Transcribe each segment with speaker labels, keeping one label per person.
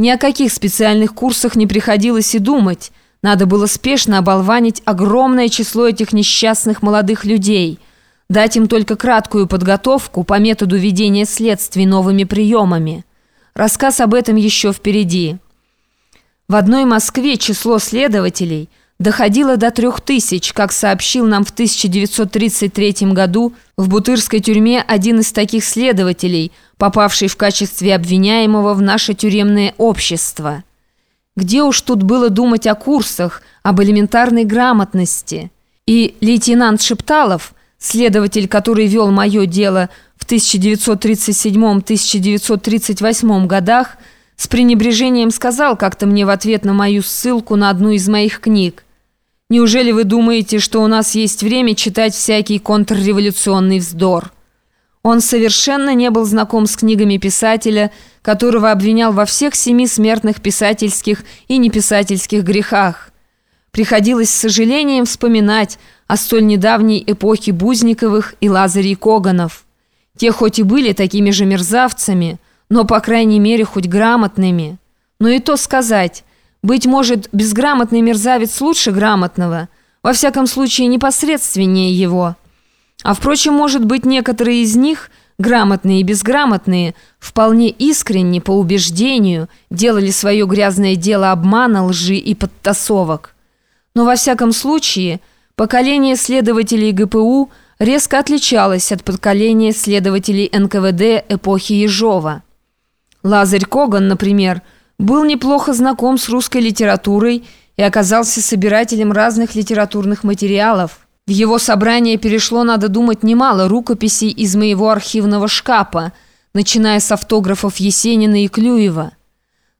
Speaker 1: Ни о каких специальных курсах не приходилось и думать. Надо было спешно оболванить огромное число этих несчастных молодых людей, дать им только краткую подготовку по методу ведения следствий новыми приемами. Рассказ об этом еще впереди. В одной Москве число следователей доходило до трех тысяч, как сообщил нам в 1933 году в Бутырской тюрьме один из таких следователей, попавший в качестве обвиняемого в наше тюремное общество. Где уж тут было думать о курсах, об элементарной грамотности? И лейтенант Шепталов, следователь, который вел мое дело в 1937-1938 годах, с пренебрежением сказал как-то мне в ответ на мою ссылку на одну из моих книг. Неужели вы думаете, что у нас есть время читать всякий контрреволюционный вздор? Он совершенно не был знаком с книгами писателя, которого обвинял во всех семи смертных писательских и неписательских грехах. Приходилось с сожалением вспоминать о столь недавней эпохе Бузниковых и Лазарей Коганов. Те хоть и были такими же мерзавцами, но, по крайней мере, хоть грамотными. Но и то сказать, быть может, безграмотный мерзавец лучше грамотного, во всяком случае непосредственнее его. А впрочем, может быть, некоторые из них, грамотные и безграмотные, вполне искренне, по убеждению, делали свое грязное дело обмана, лжи и подтасовок. Но во всяком случае, поколение следователей ГПУ резко отличалось от поколения следователей НКВД эпохи Ежова. Лазарь Коган, например, был неплохо знаком с русской литературой и оказался собирателем разных литературных материалов. В его собрание перешло, надо думать, немало рукописей из моего архивного шкафа, начиная с автографов Есенина и Клюева.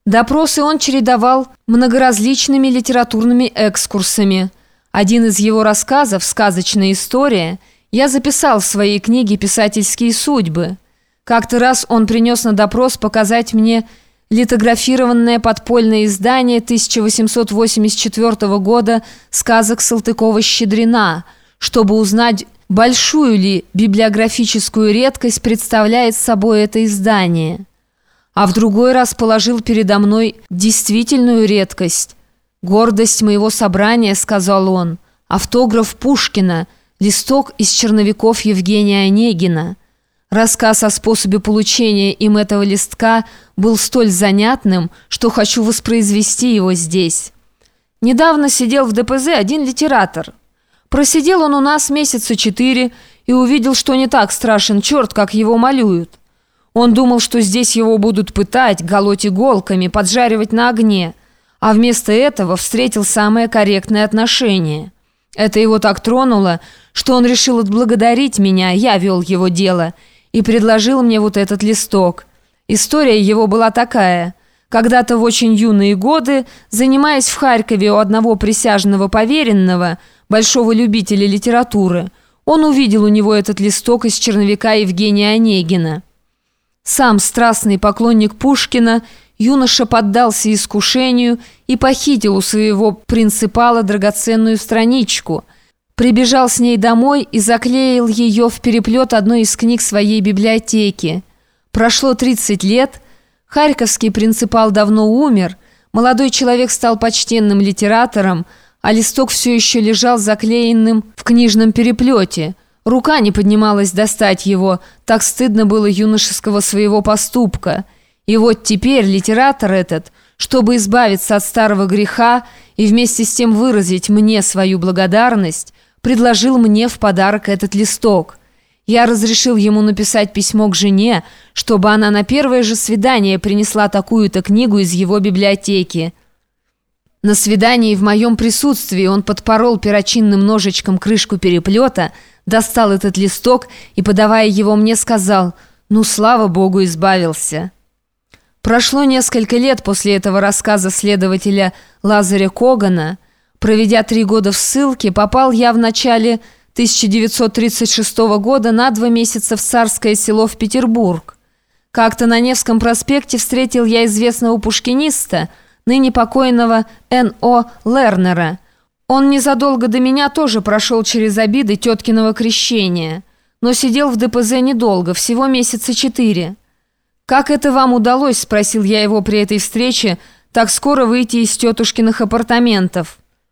Speaker 1: Допросы он чередовал многоразличными литературными экскурсами. Один из его рассказов «Сказочная история» я записал в своей книге «Писательские судьбы». Как-то раз он принес на допрос показать мне литографированное подпольное издание 1884 года сказок Салтыкова-Щедрина, чтобы узнать, большую ли библиографическую редкость представляет собой это издание. А в другой раз положил передо мной действительную редкость. «Гордость моего собрания», — сказал он, — «автограф Пушкина, листок из черновиков Евгения Онегина». Рассказ о способе получения им этого листка был столь занятным, что хочу воспроизвести его здесь. Недавно сидел в ДПЗ один литератор. Просидел он у нас месяца четыре и увидел, что не так страшен черт, как его малюют. Он думал, что здесь его будут пытать, голоть иголками, поджаривать на огне, а вместо этого встретил самое корректное отношение. Это его так тронуло, что он решил отблагодарить меня, я вел его дело – и предложил мне вот этот листок. История его была такая. Когда-то в очень юные годы, занимаясь в Харькове у одного присяжного поверенного, большого любителя литературы, он увидел у него этот листок из черновика Евгения Онегина. Сам страстный поклонник Пушкина, юноша поддался искушению и похитил у своего принципала драгоценную страничку – Прибежал с ней домой и заклеил ее в переплет одной из книг своей библиотеки. Прошло 30 лет, харьковский принципал давно умер, молодой человек стал почтенным литератором, а листок все еще лежал заклеенным в книжном переплете. Рука не поднималась достать его, так стыдно было юношеского своего поступка. И вот теперь литератор этот, чтобы избавиться от старого греха и вместе с тем выразить мне свою благодарность, предложил мне в подарок этот листок. Я разрешил ему написать письмо к жене, чтобы она на первое же свидание принесла такую-то книгу из его библиотеки. На свидании в моем присутствии он подпорол перочинным ножичком крышку переплета, достал этот листок и, подавая его мне, сказал «Ну, слава Богу, избавился». Прошло несколько лет после этого рассказа следователя Лазаря Когана – Проведя три года в ссылке, попал я в начале 1936 года на два месяца в царское село в Петербург. Как-то на Невском проспекте встретил я известного пушкиниста, ныне покойного Н.О. Лернера. Он незадолго до меня тоже прошел через обиды теткиного крещения, но сидел в ДПЗ недолго, всего месяца четыре. «Как это вам удалось?» – спросил я его при этой встрече, – «так скоро выйти из тетушкиных апартаментов?»